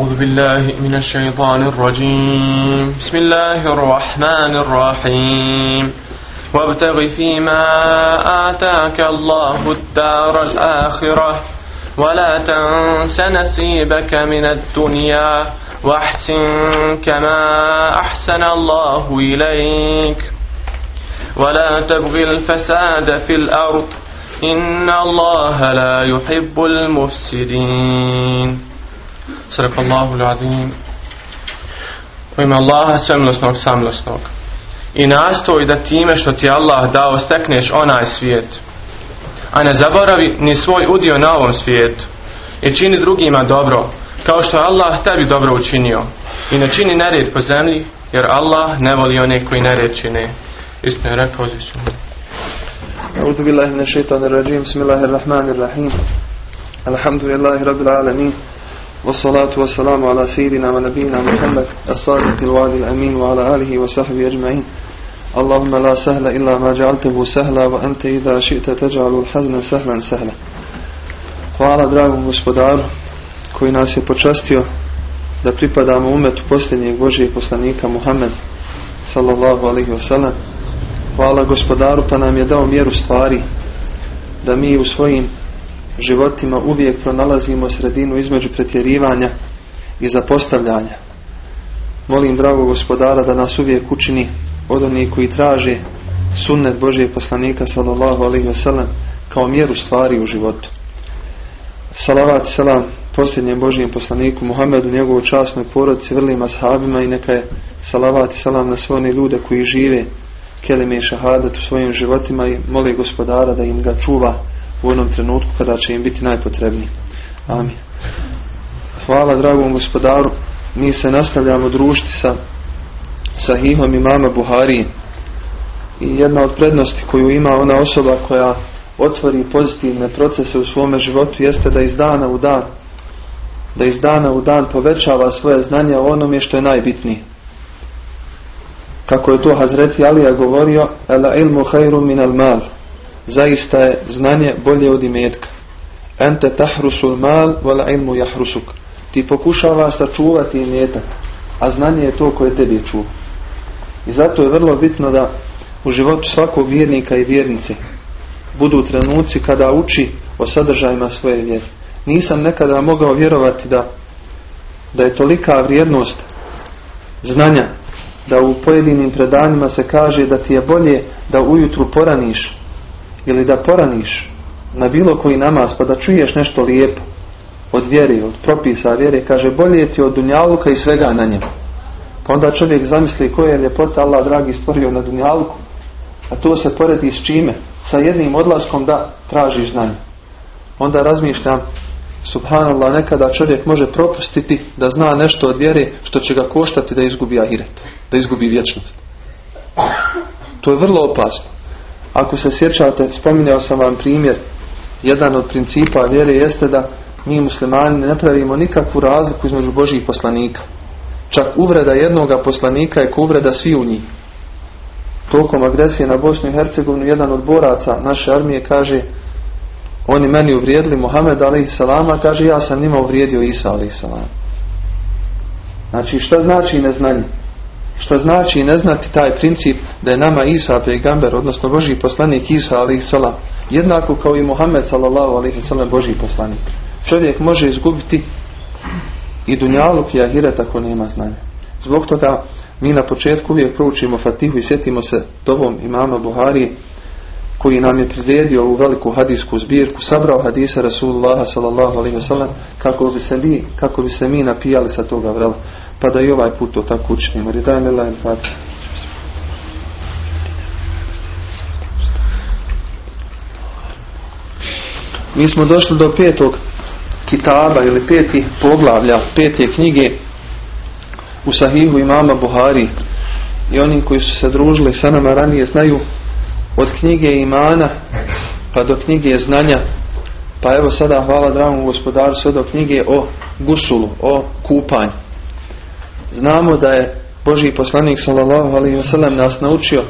أعوذ بالله من الشيطان الرجيم. بسم الله الرحمن الرحيم. وابتغ فيما آتاك الله الدار الآخرة. ولا تنس نصيبك من الدنيا. واحسن كما أحسن الله إليك. ولا تبغ الفساد في الأرض. إن الله لا يحب المفسدين. صدق الله العظيم U ime Allaha svemilosnog samilosnog. I nastoj da time što ti Allah dao stekneš onaj svijet. A ne zaboravi ni svoj udio na ovom svijetu. I čini drugima dobro, kao što je Allah tebi dobro učinio. I ne čini nered po zemlji, jer Allah ne voli one koji nered čine. Istino je rekao uzvišenje. أعوذ بالله من الشيطان الرجيم بسم الله الرحمن الرحيم الحمد لله رب العالمين والصلاة والسلام على سيدنا ونبينا محمد الصادق الوعد الأمين وعلى آله وصحبه أجمعين اللهم لا سهل إلا ما جعلته سهلا وأنت إذا شئت تجعل الحزن سهلا سهلا Hvala dragom gospodaru koji nas je počastio da pripadamo umetu posljednjeg Božijeg poslanika Muhammed sallallahu alaihi wasallam Hvala gospodaru pa nam je dao mjeru stvari da mi u svojim životima uvijek pronalazimo sredinu između pretjerivanja i zapostavljanja. Molim drago gospodara da nas uvijek učini od onih koji traže sunnet Božijeg poslanika sallallahu alaihi wasallam kao mjeru stvari u životu. Salavat i salam posljednjem Božijem poslaniku Muhammedu, njegovu časnoj porodici, vrlima sahabima i neka je salavat i salam na sve one ljude koji žive kelime i šahadat u svojim životima i moli gospodara da im ga čuva u onom trenutku kada će im biti najpotrebniji. Amin. Hvala dragom gospodaru. Mi se nastavljamo družiti sa sahihom imama Buhari i jedna od prednosti koju ima ona osoba koja otvori pozitivne procese u svome životu jeste da iz dana u dan da iz dana u dan povećava svoje znanje o onome što je najbitnije kako je to Hazreti Alija govorio Ela ilmu hajru min al mal zaista je znanje bolje od imetka. Ente tahrusul mal vala ilmu jahrusuk. Ti pokušava sačuvati imetak a znanje je to koje tebi čuva. I zato je vrlo bitno da u životu svakog vjernika i vjernice budu trenuci kada uči o sadržajima svoje vjere. Nisam nekada mogao vjerovati da da je tolika vrijednost znanja da u pojedinim predanjima se kaže da ti je bolje da ujutru poraniš ili da poraniš na bilo koji namaz pa da čuješ nešto lijepo od vjere, od propisa vjere, kaže bolje ti od dunjaluka i svega na njemu. Pa onda čovjek zamisli koje je ljepota Allah dragi stvorio na dunjaluku, a to se poredi s čime? Sa jednim odlaskom da tražiš znanje. Onda razmišljam, subhanallah, nekada čovjek može propustiti da zna nešto od vjere što će ga koštati da izgubi ahiret, da izgubi vječnost. To je vrlo opasno. Ako se sjećate, spominjao sam vam primjer, jedan od principa vjere jeste da mi muslimani ne pravimo nikakvu razliku između Božih poslanika. Čak uvreda jednoga poslanika je ko uvreda svi u njih. Tokom agresije na Bosnu i Hercegovinu jedan od boraca naše armije kaže oni meni uvrijedili Mohamed a.s. kaže ja sam njima uvrijedio Isa a.s. Znači šta znači neznanje? Šta znači ne znati taj princip da je nama Isa pejgamber, odnosno Boži poslanik Isa a.s. jednako kao i Mohamed sallallahu a.s. Boži poslanik. Čovjek može izgubiti i dunjaluk i ahiret ako nema znanja. Zbog toga mi na početku uvijek proučimo Fatihu i sjetimo se dovom imama Buhari koji nam je priredio u veliku hadijsku zbirku, sabrao hadisa Rasulullah sallallahu alaihi wasallam kako bi se mi, kako bi se mi napijali sa toga vrela. Pa da i ovaj put to tako učinimo. Mi smo došli do petog kitaba ili peti poglavlja, pete knjige u sahihu imama Buhari i oni koji su se družili sa nama ranije znaju od knjige imana pa do knjige znanja pa evo sada hvala dragom gospodaru sve do knjige o gusulu, o kupanju. Znamo da je Boži poslanik sallallahu alaihi wasallam nas naučio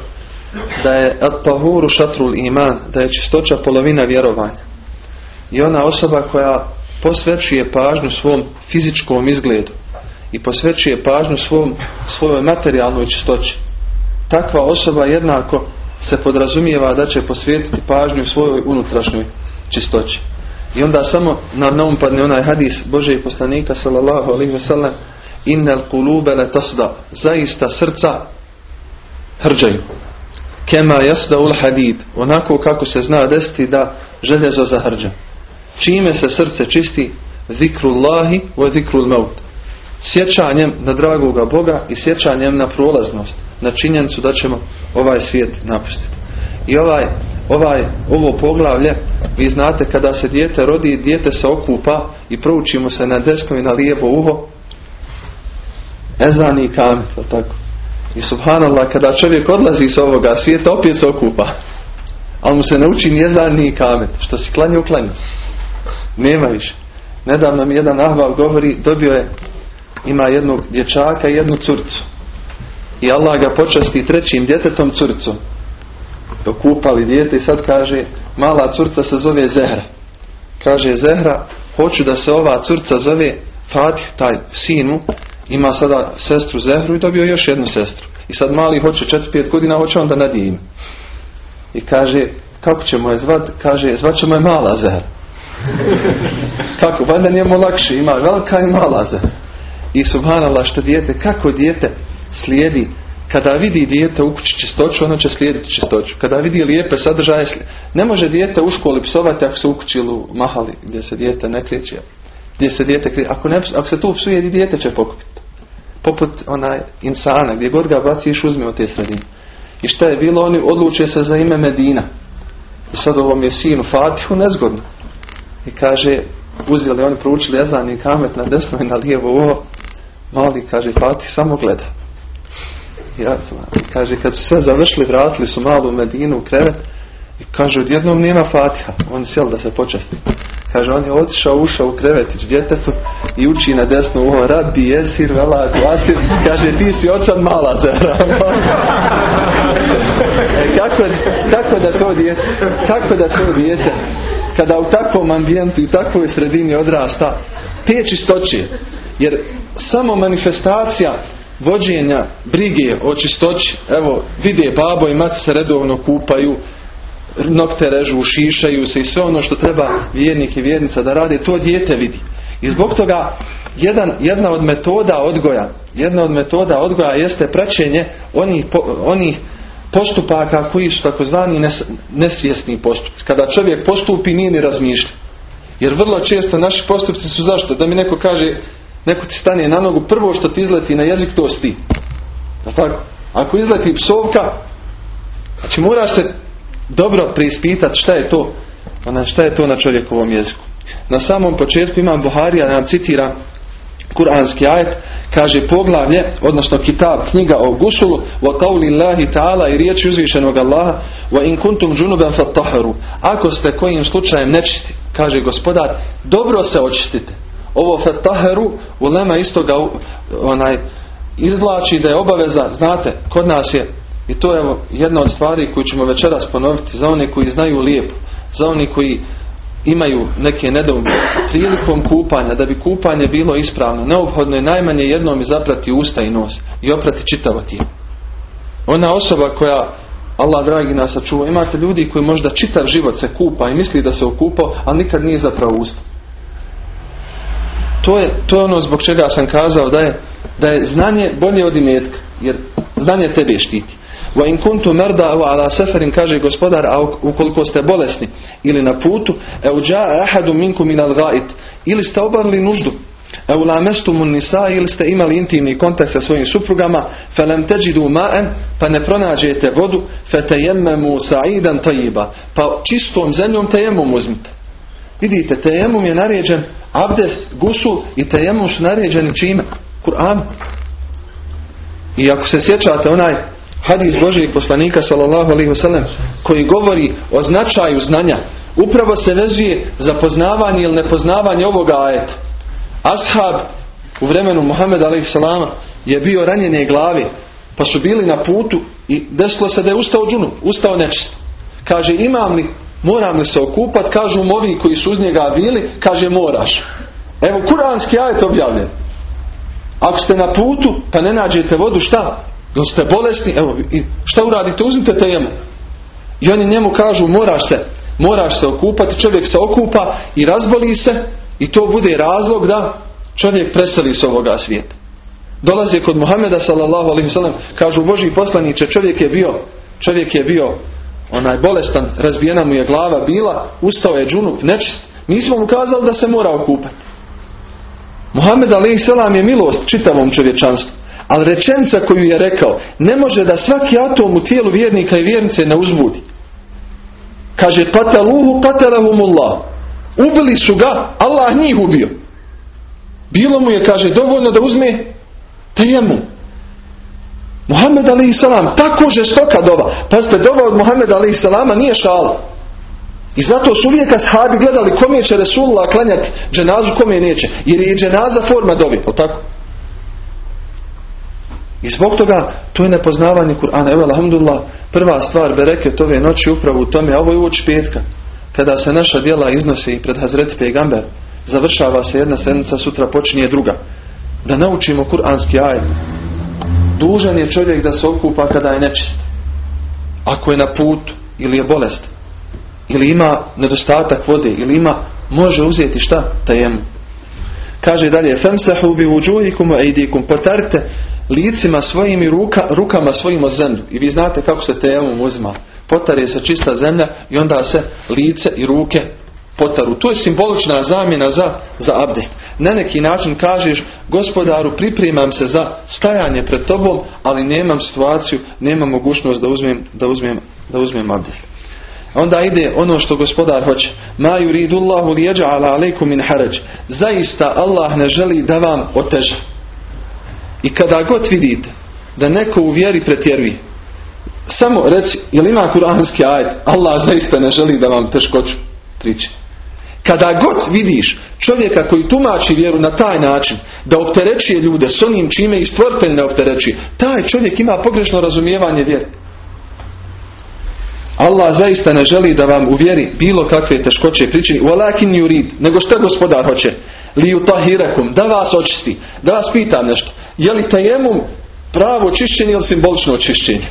da je at-tahuru šatrul iman, da je čistoća polovina vjerovanja. I ona osoba koja posvećuje pažnju svom fizičkom izgledu, i posvećuje pažnju svom, svojoj materijalnoj čistoći. Takva osoba jednako se podrazumijeva da će posvetiti pažnju svojoj unutrašnjoj čistoći. I onda samo na naum padne onaj hadis Božeg poslanika sallallahu alaihi wa sallam innal kulube le tasda. Zaista srca hrđaju. Kema jasda ul hadid. Onako kako se zna desiti da željezo zahrđa. Čime se srce čisti? Zikrullahi wa zikrul maut. Sjećanjem na dragoga Boga i sjećanjem na prolaznost na činjenicu da ćemo ovaj svijet napustiti. I ovaj, ovaj, ovo poglavlje vi znate kada se dijete rodi dijete se okupa i proučimo se na desno i na lijevo uho ezani i kamet tako i subhanallah, kada čovjek odlazi iz ovoga svijeta, opet se okupa. Ali mu se nauči njezan ni kamet. Što si klanio, klanio. Nema više. Nedavno mi jedan ahbab govori, dobio je, ima jednog dječaka i jednu curcu. I Allah ga počasti trećim djetetom curcom. Dokupali dijete i sad kaže, mala curca se zove Zehra. Kaže Zehra, hoću da se ova curca zove Fatih, taj sinu, ima sada sestru Zehru i dobio još jednu sestru. I sad mali hoće 4-5 godina, hoće onda nadije ime. I kaže, kako ćemo je zvat? Kaže, zvat ćemo je mala Zehra. kako? Valjda njemu lakše. Ima velika i mala Zehra. I subhanallah što dijete, kako dijete slijedi kada vidi dijete u kući čistoću, ono će slijediti čistoću. Kada vidi lijepe sadržaje, ne može dijete u školi psovati ako se u kući mahali gdje se dijete ne kreće. Gdje se dijete kreće. Ako, ne, ako se tu psuje, dijete će pokupiti poput onaj insana, gdje god ga baciš uzme od te sredine. I šta je bilo, oni odluče se za ime Medina. I sad ovom je sinu Fatihu nezgodno. I kaže, uzeli oni proučili jezan i kamet na desno i na lijevo ovo. Mali, kaže, Fatih samo gleda. Ja, kaže, kad su sve završili, vratili su malu Medinu u krevet i kaže, odjednom nema Fatiha. On je sjel da se počasti. Kaže, on je otišao, ušao u krevetić djetetu i uči na desno uho, rabbi jesir, vela, asir. Kaže, ti si ocan mala zara. e, kako, kako da to dijete, kako da to dijete, kada u takvom ambijentu i u takvoj sredini odrasta, te čistoće, jer samo manifestacija vođenja brige o čistoći, evo, vide babo i mati se redovno kupaju, nokte režu, šišaju se i sve ono što treba vjernik i vjernica da rade, to dijete vidi. I zbog toga jedan, jedna od metoda odgoja, jedna od metoda odgoja jeste praćenje onih, onih postupaka koji su takozvani nesvjesni postupci. Kada čovjek postupi nije ni razmišlja. Jer vrlo često naši postupci su zašto? Da mi neko kaže, neko ti stane na nogu, prvo što ti izleti na jezik to sti. tako? Ako izleti psovka, znači moraš se dobro preispitati šta je to ona šta je to na čovjekovom jeziku. Na samom početku imam Buharija nam citira kuranski ajet kaže poglavlje, odnosno kitab, knjiga o gusulu wa qawli Allahi ta'ala i riječi uzvišenog Allaha wa in kuntum junuban fattaharu ako ste kojim slučajem nečisti kaže gospodar, dobro se očistite ovo fattaharu ulema isto ga onaj izvlači da je obaveza, znate, kod nas je i to je jedna od stvari koju ćemo večeras ponoviti za one koji znaju lijepo, za one koji imaju neke nedoume. Prilikom kupanja, da bi kupanje bilo ispravno, neophodno je najmanje jednom zaprati usta i nos i oprati čitavo tijelo. Ona osoba koja Allah dragi nas sačuva. Imate ljudi koji možda čitav život se kupa i misli da se okupao, ali nikad nije zapravo usta. To je, to je ono zbog čega sam kazao da je, da je znanje bolje od imetka. Jer znanje tebe štiti. Wa in kuntu merda ala seferin kaže gospodar, a ukoliko ste bolesni ili na putu, eu jaa ahadu minkum min al ili ste obavili nuždu, eu lamestumu nisa ili ste imali intimni kontakt sa svojim suprugama, falam tajidu ma'an, pa ne pronađete vodu, fatayammamu sa'idan tayyiba, pa čistom zemljom tejemom uzmite. Vidite, tejemom je naređen abdest, gusul i tejemom su naređeni čime? Kur'an. I ako se sjećate onaj hadis Božijeg poslanika sallallahu alaihi wasallam koji govori o značaju znanja upravo se vezuje za poznavanje ili nepoznavanje ovoga ajeta. Ashab u vremenu Muhammed alaihi salama je bio ranjene glave pa su bili na putu i desilo se da je ustao džunu, ustao nečist. Kaže imam li, moram li se okupat, kažu mu ovi koji su uz njega bili, kaže moraš. Evo kuranski ajet objavljen. Ako ste na putu pa ne nađete vodu, šta? Jel ste bolesni? Evo, šta uradite? Uzmite tejemu. I oni njemu kažu moraš se, moraš se okupati, čovjek se okupa i razboli se i to bude razlog da čovjek preseli s ovoga svijeta. Dolaze kod Muhameda sallallahu alaihi sallam, kažu Boži poslaniće, čovjek je bio, čovjek je bio onaj bolestan, razbijena mu je glava bila, ustao je džunup, nečist. Mi smo mu kazali da se mora okupati. Muhammed alaihi sallam je milost čitavom čovječanstvu. Ali rečenca koju je rekao, ne može da svaki atom u tijelu vjernika i vjernice ne uzbudi. Kaže, kataluhu katalahumullah. Ubili su ga, Allah njih ubio. Bilo mu je, kaže, dovoljno da uzme tejemu. Muhammed ali salam, tako žestoka dova. Pazite, dova od Muhammed ali salama nije šala. I zato su uvijek ashabi gledali kome će Resulullah klanjati dženazu, kome neće. Jer je dženaza forma dovi, tako? I zbog toga to je nepoznavanje Kur'ana. Evo, alhamdulillah, prva stvar bereket ove noći upravo u tome, a ovo je uoči petka. Kada se naša djela iznosi pred Hazreti Pegamber, završava se jedna sedmica, sutra počinje druga. Da naučimo kuranski ajet. Dužan je čovjek da se okupa kada je nečist. Ako je na putu ili je bolest ili ima nedostatak vode ili ima može uzeti šta? Tajemu. Kaže dalje bi uđuhikum ejdikum potarite licima svojim i ruka, rukama svojim o zemlju. I vi znate kako se tejemom uzima. Potare se čista zemlja i onda se lice i ruke potaru. To je simbolična zamjena za, za abdest. Na neki način kažeš gospodaru pripremam se za stajanje pred tobom, ali nemam situaciju, nemam mogućnost da uzmem, da uzmem, da uzmem abdest. Onda ide ono što gospodar hoće. Ma yuridullahu lijeđa'ala alaikum min harađ. Zaista Allah ne želi da vam oteža. I kada god vidite da neko u vjeri pretjeruje, samo reci, jel ima kuranski ajet, Allah zaista ne želi da vam teškoću priče. Kada god vidiš čovjeka koji tumači vjeru na taj način, da opterećuje ljude s onim čime i stvoritelj ne opterećuje, taj čovjek ima pogrešno razumijevanje vjere. Allah zaista ne želi da vam uvjeri bilo kakve teškoće pričini. Walakin yurid. Nego što gospodar hoće? Li utahirakum. Da vas očisti. Da vas pitam nešto. Je li tajemum pravo čišćenje ili simbolično očišćenje?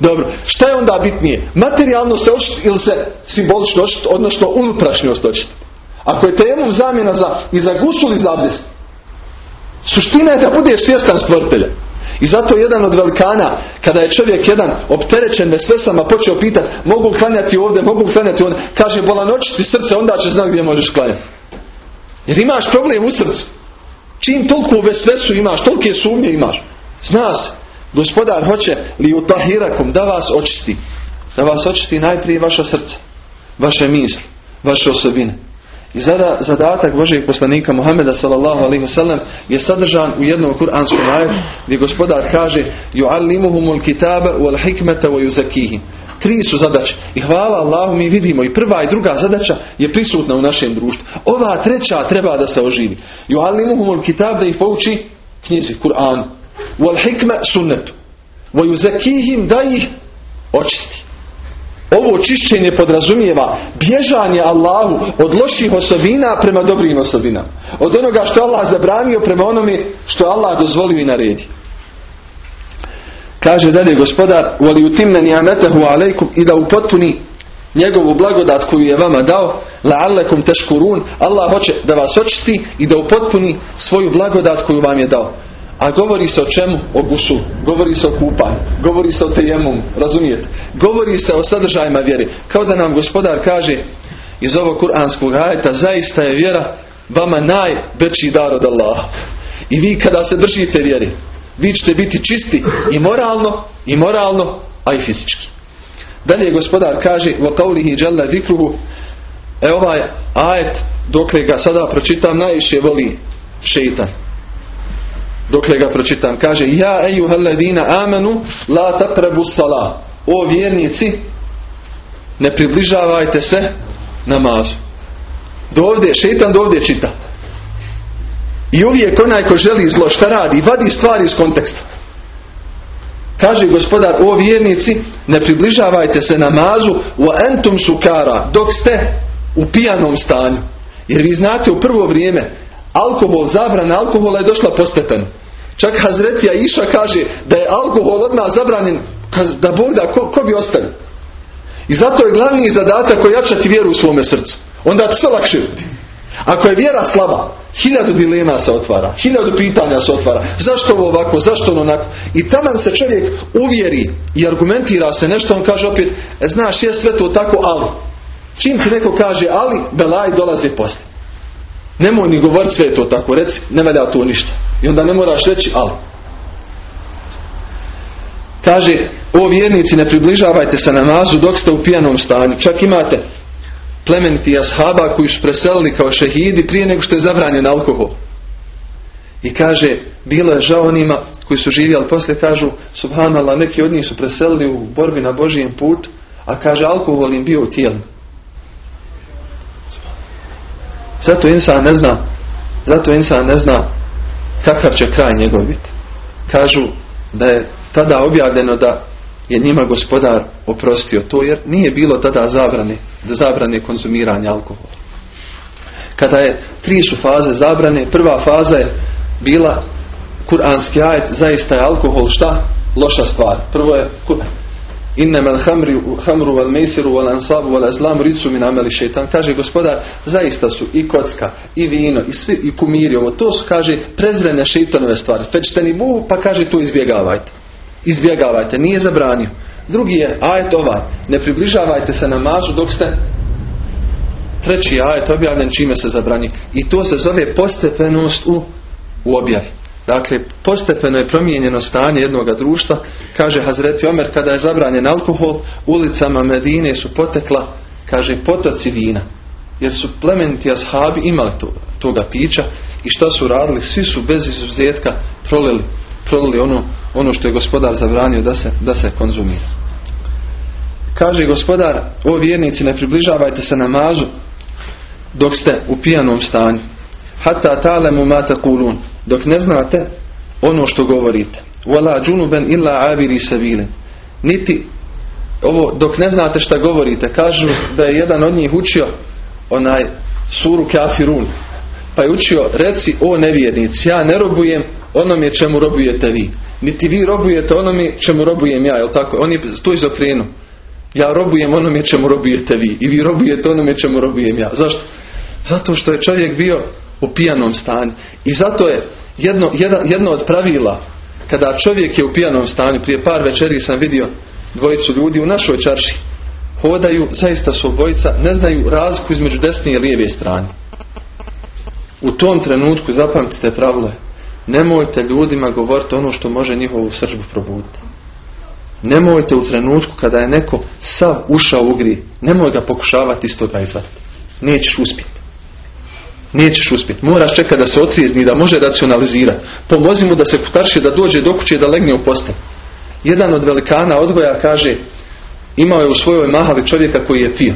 Dobro. Šta je onda bitnije? Materijalno se očistiti ili se simbolično očistiti, odnosno unutrašnjost očistiti? Ako je tajemum zamjena za, i za gusul i za abdest, suština je da budeš svjestan stvoritelja. I zato jedan od velikana, kada je čovjek jedan opterećen vesvesama počeo pitati mogu klanjati ovdje, mogu klanjati ovdje, kaže bolan očisti srce, onda će znati gdje možeš klanjati. Jer imaš problem u srcu. Čim toliko vesvesu imaš, tolike sumnje imaš. Zna se, gospodar hoće li utahirakom da vas očisti. Da vas očisti najprije vaša srca, vaše misli, vaše osobine. I zada, zadatak Božeg poslanika Muhameda sallallahu alaihi wasallam je sadržan u jednom kuranskom ajetu gdje gospodar kaže yu'allimuhumul kitaba wal hikmeta wa yuzakihim. Tri su zadaće. I hvala Allahu mi vidimo i prva i druga zadaća je prisutna u našem društvu. Ova treća treba da se oživi. Yu'allimuhumul kitab da ih pouči knjizi, Kur'an. Wal hikme sunnetu. Wa yuzakihim da ih očisti. Ovo čišćenje podrazumijeva bježanje Allahu od loših osobina prema dobrim osobinama. Od onoga što Allah zabranio prema onome što Allah dozvolio i naredi. Kaže dalje gospodar وَلِ يُتِمَّ نِعَمَتَهُ عَلَيْكُمْ i da upotpuni njegovu blagodat koju je vama dao لَعَلَّكُمْ تَشْكُرُونَ Allah hoće da vas očisti i da upotpuni svoju blagodat koju vam je dao. A govori se o čemu? O gusu. Govori se o kupanju. Govori se o tejemom. Razumijete? Govori se o sadržajima vjere. Kao da nam gospodar kaže iz ovog kuranskog ajeta zaista je vjera vama najveći dar od Allaha. I vi kada se držite vjeri, vi ćete biti čisti i moralno, i moralno, a i fizički. Dalje gospodar kaže وَقَوْلِهِ جَلَّ ذِكْرُهُ E ovaj ajet, dokle ga sada pročitam, najviše voli šeitan dokle ga pročitam. Kaže, ja ejuhalladina amanu la tatrabu salah. O vjernici, ne približavajte se namazu. Dovdje, šeitan dovdje čita. I uvijek onaj ko želi zlo, šta radi? Vadi stvari iz konteksta. Kaže gospodar, o vjernici, ne približavajte se namazu u entum sukara, dok ste u pijanom stanju. Jer vi znate u prvo vrijeme Alkohol, zabrana alkohola je došla postepeno. Čak Hazretija Iša kaže da je alkohol odmah zabranjen da Bog da ko, ko bi ostavio. I zato je glavni zadatak ojačati vjeru u svome srcu. Onda sve lakše ljudi. Ako je vjera slaba, hiljadu dilema se otvara, hiljadu pitanja se otvara. Zašto ovo ovako, zašto ono onako? I tamo se čovjek uvjeri i argumentira se nešto, on kaže opet, e, znaš, je sve to tako, ali. Čim ti neko kaže ali, belaj dolazi poslije. Nemoj ni govoriti sve to tako, reci, ne valja to ništa. I onda ne moraš reći ali. Kaže, o vjernici ne približavajte se namazu dok ste u pijanom stanju. Čak imate plemeniti ashaba koji su preselili kao šehidi prije nego što je zabranjen alkohol. I kaže, bilo je žao onima koji su živjeli, poslije kažu, subhanallah, neki od njih su preselili u borbi na Božijem put, a kaže, alkohol im bio u tijelu. Zato insan ne zna, zato insan ne zna kakav će kraj njegov biti. Kažu da je tada objavljeno da je njima gospodar oprostio to jer nije bilo tada zabrane, zabrane konzumiranja alkohola. Kada je tri su faze zabrane, prva faza je bila kuranski ajet, zaista je alkohol šta? Loša stvar. Prvo je Innamal hamru wal meisiru wal ansabu wal azlam ricu min ameli šeitan. Kaže gospodar, zaista su i kocka, i vino, i svi, i kumiri. Ovo to su, kaže, prezrene šeitanove stvari. Fečteni bu, pa kaže, tu izbjegavajte. Izbjegavajte, nije zabranio. Drugi je ajet ovaj, ne približavajte se namazu dok ste treći ajet objavljen čime se zabranji. I to se zove postepenost u, u objavi. Dakle, postepeno je promijenjeno stanje jednog društva. Kaže Hazreti Omer, kada je zabranjen alkohol, ulicama Medine su potekla, kaže, potoci vina. Jer su plementi ashabi imali to, toga pića i šta su radili? Svi su bez izuzetka prolili, prolili ono, ono što je gospodar zabranio da se, da se konzumira. Kaže gospodar, o vjernici, ne približavajte se namazu dok ste u pijanom stanju. Hatta talemu mata kulun dok ne znate ono što govorite. Wala džunuben illa abiri sabile. Niti ovo dok ne znate šta govorite. Kažu da je jedan od njih učio onaj suru kafirun. Pa je učio reci o nevjernici. Ja ne robujem onome čemu robujete vi. Niti vi robujete onome čemu robujem ja. Jel tako? On je to izokrenuo. Ja robujem onome čemu robujete vi. I vi robujete onome čemu robujem ja. Zašto? Zato što je čovjek bio u pijanom stanju. I zato je jedno, jedno od pravila kada čovjek je u pijanom stanju, prije par večeri sam vidio dvojicu ljudi u našoj čarši, hodaju, zaista su obojica, ne znaju razliku između desne i lijeve strane. U tom trenutku zapamtite pravilo nemojte ljudima govoriti ono što može njihovu sržbu probuditi. Nemojte u trenutku kada je neko sav ušao u gri, nemoj ga pokušavati iz toga izvaditi. Nećeš uspjeti. Nećeš uspjeti. Moraš čekati da se otrijezni, da može racionalizirati. Pomozi mu da se kutarši, da dođe do kuće, da legne u postel. Jedan od velikana odgoja kaže, imao je u svojoj mahali čovjeka koji je pio.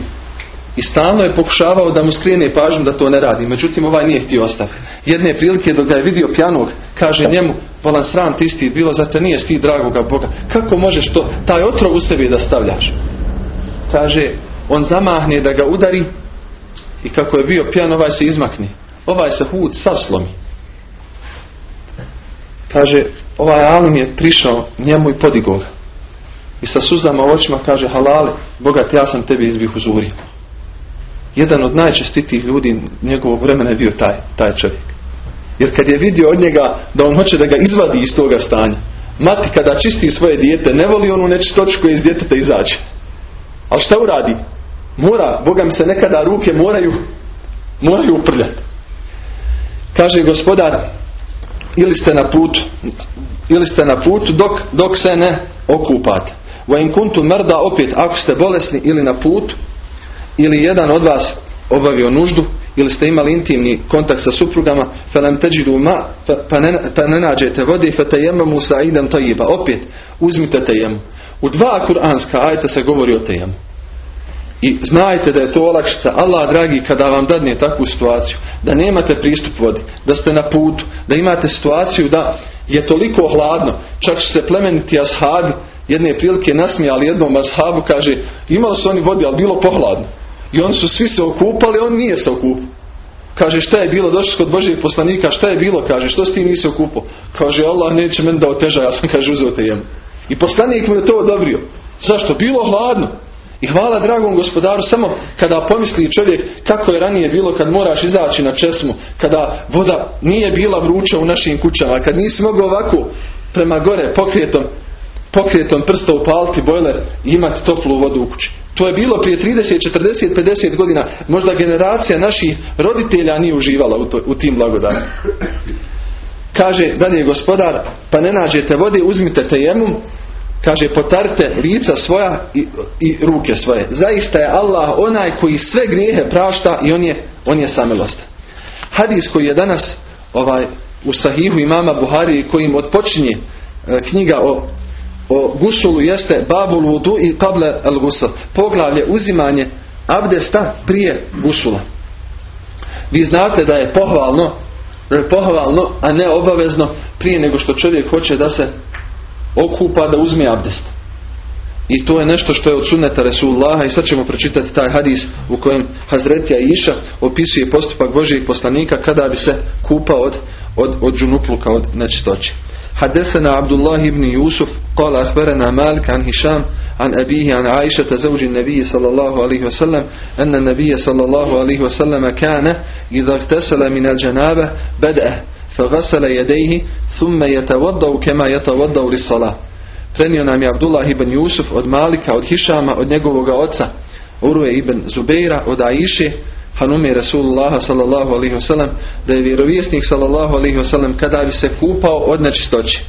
I stalno je pokušavao da mu skrene pažnju da to ne radi. Međutim, ovaj nije htio ostaviti. Jedne prilike dok ga je vidio pjanog, kaže njemu, volan sram ti sti, bilo za te nije sti dragoga Boga. Kako možeš to, taj otrov u sebi da stavljaš? Kaže, on zamahne da ga udari, i kako je bio pijan ovaj se izmakni. Ovaj se hud sav slomi. Kaže, ovaj alim je prišao njemu i podigao ga. I sa suzama u očima kaže, halale, bogat ja sam tebi izbih uzurio. Jedan od najčestitijih ljudi njegovog vremena je bio taj, taj čovjek. Jer kad je vidio od njega da on hoće da ga izvadi iz toga stanja, mati kada čisti svoje dijete, ne voli onu nečistoću koja iz djeteta izađe. Ali šta uradi? Mora, Boga mi se nekada ruke moraju moraju uprljati. Kaže gospodar, ili ste na putu, ili ste na putu dok, dok se ne okupate. In kuntu mrda opet, ako ste bolesni ili na putu, ili jedan od vas obavio nuždu, ili ste imali intimni kontakt sa suprugama, nam teđidu ma, pa ne, pa ne nađete vode, fa tejemamu sa idem tajiba. Opet, uzmite tejemu. U dva kuranska ajta se govori o tejemu. I znajte da je to olakšica. Allah dragi kada vam dadne takvu situaciju, da nemate pristup vodi, da ste na putu, da imate situaciju da je toliko hladno, čak su se plemeniti ashabi jedne prilike nasmijali jednom ashabu, kaže, imali su oni vodi, ali bilo pohladno. I oni su svi se okupali, on nije se okupao. Kaže šta je bilo, došli kod Božijeg poslanika, šta je bilo, kaže, što si ti nisi okupao? Kaže Allah neće meni da oteža, ja sam kaže uzeo te jemu. I poslanik mu je to odobrio. Zašto? Bilo hladno. I hvala dragom gospodaru samo kada pomisli čovjek kako je ranije bilo kad moraš izaći na česmu, kada voda nije bila vruća u našim kućama, kad nisi mogao ovako prema gore pokrijetom, pokrijetom prsta upaliti bojler i imati toplu vodu u kući. To je bilo prije 30, 40, 50 godina. Možda generacija naših roditelja nije uživala u, to, u tim blagodatima. Kaže dalje gospodar, pa ne nađete vode, uzmite tejemum, kaže potarite lica svoja i, i, ruke svoje. Zaista je Allah onaj koji sve grijehe prašta i on je, on je samilostan. Hadis koji je danas ovaj u sahihu imama Buhari kojim odpočinje e, knjiga o, o gusulu jeste babul vudu i kable al gusul. Poglavlje uzimanje abdesta prije gusula. Vi znate da je pohvalno, pohvalno, a ne obavezno prije nego što čovjek hoće da se okupa da uzme abdest. I to je nešto što je od sunneta Resulullaha i sad ćemo pročitati taj hadis u kojem Hazretija Iša opisuje postupak Božijeg poslanika kada bi se kupao od, od, od džunupluka, od nečistoće. حدثنا عبد الله بن يوسف قال أخبرنا مالك عن هشام عن أبيه عن عائشة زوج النبي صلى الله عليه وسلم أن النبي صلى الله عليه وسلم كان إذا اغتسل من الجنابة بدأ فغسل يديه ثم يتوضأ كما يتوضأ للصلاة Prenio nam je Abdullah ibn Jusuf od Malika, od Hišama, od njegovog oca Urue ibn Zubeira, od Aiše, Hanume Rasulullah sallallahu alaihi wasallam, da je vjerovjesnik sallallahu alaihi wasallam kada bi se kupao od nečistoće.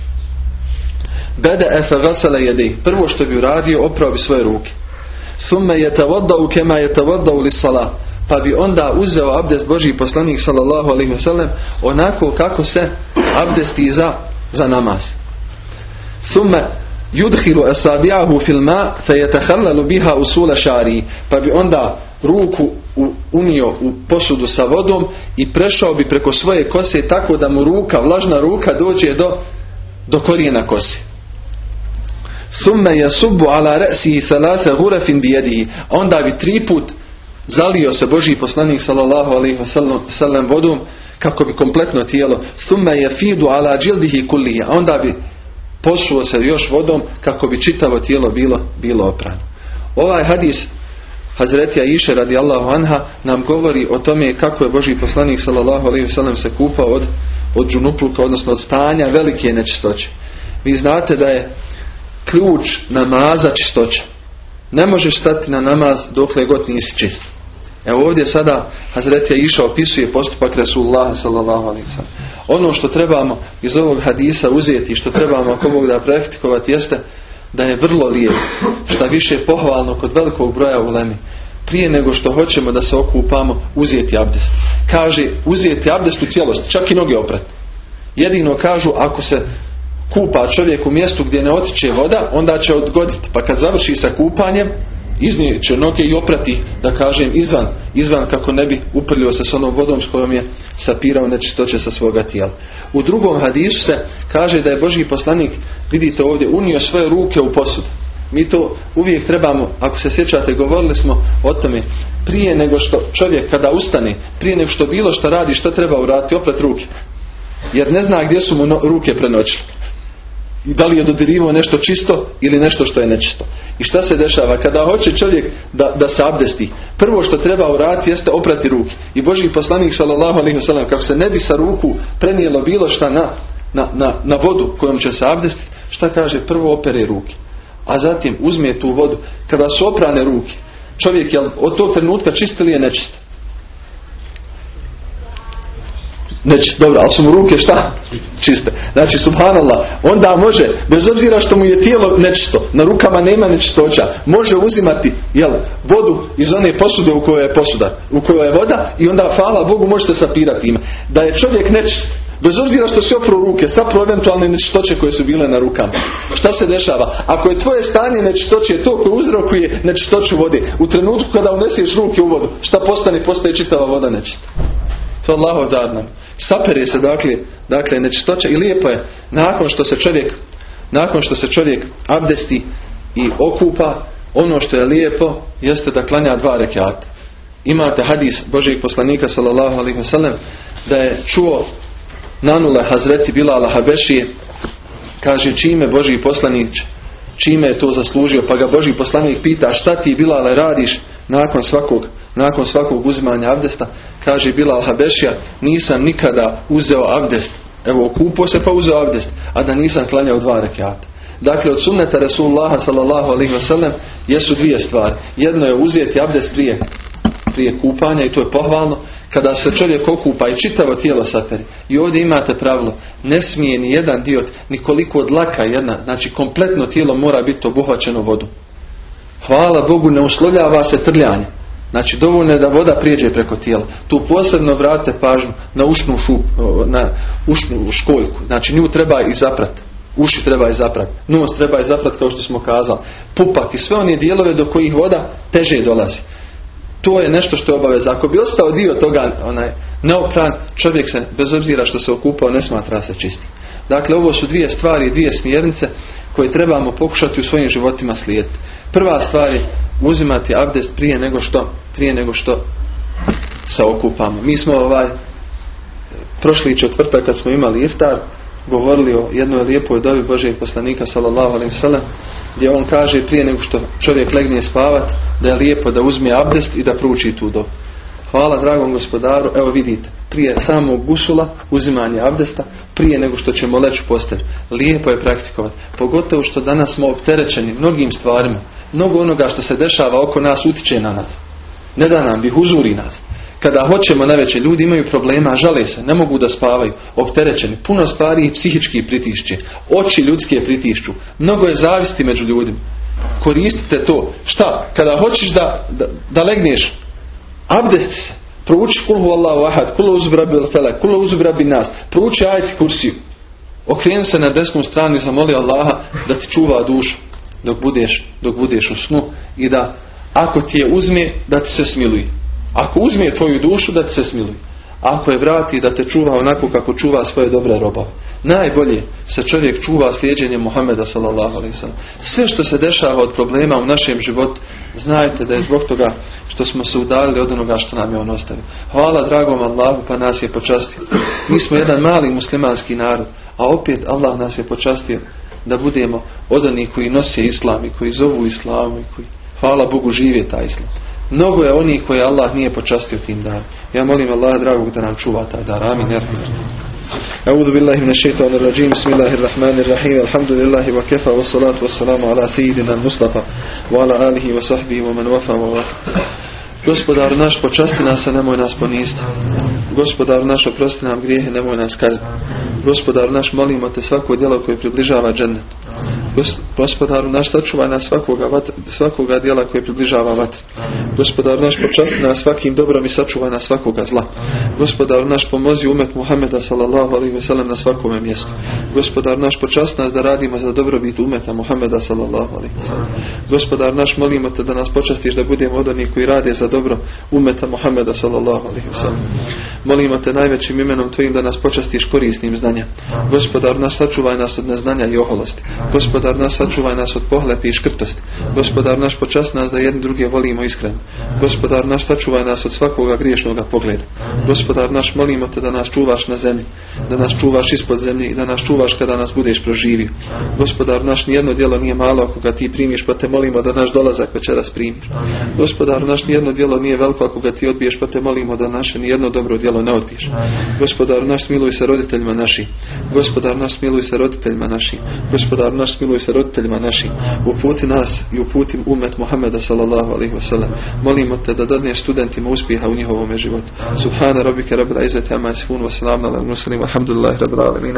Beda efe gasala jedej. Prvo što bi uradio, oprao bi svoje ruke. Thumme je tavodau kema je tavodau li salah pa bi onda uzeo abdest Božji poslanik sallallahu alaihi wasallam onako kako se abdesti za, za namaz. Thumme yudhilu asabi'ahu fil ma fayatakhallalu biha usula šari pa bi onda ruku unio u posudu sa vodom i prešao bi preko svoje kose tako da mu ruka, vlažna ruka dođe do, do korijena kose. Thumme yasubbu ala ra'sihi thalatha ghurafin bi Onda bi tri put zalio se Božji poslanik sallallahu alaihi wasallam vodom kako bi kompletno tijelo thumma yafidu ala jildihi kullihi a onda bi posuo se još vodom kako bi čitavo tijelo bilo bilo oprano. Ovaj hadis Hazretija Iše radi Allahu anha nam govori o tome kako je Božji poslanik sallallahu alaihi wasallam se kupao od, od džunupluka, odnosno od stanja velike nečistoće. Vi znate da je ključ namaza čistoća. Ne možeš stati na namaz dokle god nisi čist. Evo ovdje sada Hazret je išao, opisuje postupak Rasulullah sallallahu alaihi Ono što trebamo iz ovog hadisa uzeti, što trebamo ako Bog da praktikovati jeste da je vrlo lijepo, šta više pohvalno kod velikog broja ulemi. Prije nego što hoćemo da se okupamo, uzeti abdest. Kaže, uzeti abdest u cijelosti, čak i noge oprat. Jedino kažu, ako se kupa čovjek u mjestu gdje ne otiče voda, onda će odgoditi. Pa kad završi sa kupanjem, iznijet će noge i oprati, da kažem, izvan, izvan kako ne bi uprljio se s onom vodom s kojom je sapirao nečistoće sa svoga tijela. U drugom hadisu se kaže da je Božji poslanik, vidite ovdje, unio svoje ruke u posud. Mi to uvijek trebamo, ako se sjećate, govorili smo o tome, prije nego što čovjek kada ustane, prije nego što bilo što radi, što treba uraditi, oprat ruke. Jer ne zna gdje su mu ruke prenoćile i da li je dodirivao nešto čisto ili nešto što je nečisto. I šta se dešava? Kada hoće čovjek da, da se abdesti, prvo što treba uraditi jeste oprati ruke. I Boži poslanik sallallahu alaihi wasallam kako se ne bi sa ruku prenijelo bilo šta na, na, na, na vodu kojom će se abdestiti, šta kaže? Prvo opere ruke. A zatim uzme tu vodu. Kada su oprane ruke, čovjek je od tog trenutka čist ili je nečist? Neće, dobro, ali su mu ruke šta? Čiste. Znači, subhanallah, onda može, bez obzira što mu je tijelo nečisto, na rukama nema nečistoća, može uzimati jel, vodu iz one posude u kojoj je posuda, u kojoj je voda i onda, hvala Bogu, može se sapirati ima. Da je čovjek nečist, bez obzira što se opru ruke, sapro eventualne nečistoće koje su bile na rukama. Šta se dešava? Ako je tvoje stanje nečistoće to koje uzrokuje nečistoću vode, u trenutku kada uneseš ruke u vodu, šta postane? Postaje čitava voda nečista. To Allahov dar nam. Sapere se dakle, dakle nečistoća i lijepo je nakon što se čovjek nakon što se čovjek abdesti i okupa ono što je lijepo jeste da klanja dva rekiata. imate hadis Božijeg poslanika sallallahu alaihi wasallam da je čuo nanule Hazreti Bilala Habešije kaže čime Božji poslanik čime je to zaslužio pa ga Božji poslanik pita šta ti Bilale radiš nakon svakog nakon svakog uzimanja abdesta kaže Bilal Habešija nisam nikada uzeo abdest evo okupao se pa uzeo abdest a da nisam klanjao dva rekiata Dakle, od sunneta Resulullaha sallallahu alaihi wasallam jesu dvije stvari. Jedno je uzeti abdest prije, prije kupanja i to je pohvalno. Kada se čovjek okupa i čitavo tijelo saperi. I ovdje imate pravilo, ne smije ni jedan dio, ni koliko od laka jedna, znači kompletno tijelo mora biti obuhvaćeno vodu. Hvala Bogu, ne uslovljava se trljanje. Znači dovoljno je da voda prijeđe preko tijela. Tu posebno vrate pažnju na ušnu, šup, na ušnu školjku. Znači nju treba i zaprati. Uši treba zaprat, nos treba zaprat kao što smo kazali, pupak i sve one dijelove do kojih voda teže dolazi. To je nešto što je obaveza. Ako bi ostao dio toga onaj neopran, čovjek se, bez obzira što se okupao, ne smatra se čisti. Dakle, ovo su dvije stvari, dvije smjernice koje trebamo pokušati u svojim životima slijediti. Prva stvar je uzimati abdest prije nego što, prije nego što se okupamo. Mi smo ovaj prošli četvrtak kad smo imali iftar, govorili o jednoj lijepoj dobi Božijeg poslanika sallallahu alaihi sallam gdje on kaže prije nego što čovjek legne spavat da je lijepo da uzme abdest i da pruči tu dobu. Hvala dragom gospodaru, evo vidite, prije samog gusula, uzimanje abdesta, prije nego što ćemo leći postaviti. Lijepo je praktikovati. Pogotovo što danas smo opterećeni mnogim stvarima. Mnogo onoga što se dešava oko nas utiče na nas. Ne da nam bi uzuri nas kada hoćemo najveće ljudi imaju problema, žale se, ne mogu da spavaju, opterećeni, puno stvari i psihički pritišće, oči ljudske pritišću, mnogo je zavisti među ljudima. Koristite to. Šta? Kada hoćeš da, da, da legneš, abdesti se, prouči kulhu Allahu ahad, kulu uzbrabi felak, kulu uzbrabi nas, prouči ajti kursiju. Okreni se na desnu stranu i zamoli Allaha da ti čuva dušu dok budeš, dok budeš u snu i da ako ti je uzme da ti se smiluje. Ako uzme tvoju dušu da ti se smiluje. Ako je vrati da te čuva onako kako čuva svoje dobre robove. Najbolje se čovjek čuva slijedjenjem Muhammeda sallallahu alaihi Sve što se dešava od problema u našem životu, znajte da je zbog toga što smo se udalili od onoga što nam je on ostavio. Hvala dragom Allahu pa nas je počastio. Mi smo jedan mali muslimanski narod, a opet Allah nas je počastio da budemo od onih koji nose islam i koji zovu islamu i koji, hvala Bogu, žive taj islam. Mnogo je onih koje Allah nije počastio tim dan. Ja molim Allah dragog da nam čuva taj dar. Amin. أعوذ بالله من الشيطان الرجيم بسم الله الرحمن الرحيم الحمد لله وكفى والصلاة والسلام على سيدنا المصطفى وعلى آله وصحبه ومن وفى ووفى Gospodar naš počasti nas, a nemoj nas poniziti. Gospodar naš oprosti nam grijehe, nemoj nas kazniti. Gospodar naš molimo te svako djelo koje približava džennet. Gospodaru naš sačuvaj nas svakoga, svakoga dijela koje približava vatru. Gospodaru naš počasti nas svakim dobrom i sačuvaj nas svakoga zla. Gospodaru naš pomozi umet Muhameda sallallahu alaihi sellem na svakome mjestu. Gospodar naš počasti nas da radimo za dobrobit umeta Muhameda sallallahu alaihi sellem. Gospodar naš molimo te da nas počastiš da budemo od onih koji rade za dobro umeta Muhameda sallallahu alaihi sellem. Molimo te najvećim imenom tvojim da nas počastiš korisnim znanjem. Gospodar naš sačuvaj nas od neznanja i oholosti. Gospodar nas sačuvaj nas od pohlepi i škrtosti. Gospodar naš počast nas da jedni druge volimo iskreno. Gospodar naš sačuvaj nas od svakoga griješnoga pogleda. Gospodar naš molimo te da nas čuvaš na zemlji, da nas čuvaš ispod zemlje i da nas čuvaš kada nas budeš proživio. Gospodar naš nijedno djelo nije malo ako ga ti primiš pa te molimo da naš dolazak večeras primiš. Gospodar naš nijedno djelo nije veliko ako ga ti odbiješ pa te molimo da naše nijedno dobro djelo ne odbiješ. Gospodar naš smiluj se roditeljima našim. Gospodar naš smiluj se roditeljima našim. Gospodar naš smiluj se roditeljima našim. Uputi nas i uputi umet Muhammeda sallallahu alaihi wasallam. Molimo te da dadneš studentima uspjeha u njihovom životu. Subhana rabbika rabbil izzati amma yasifun wa salamun ala al-mursalin walhamdulillahi rabbil alamin.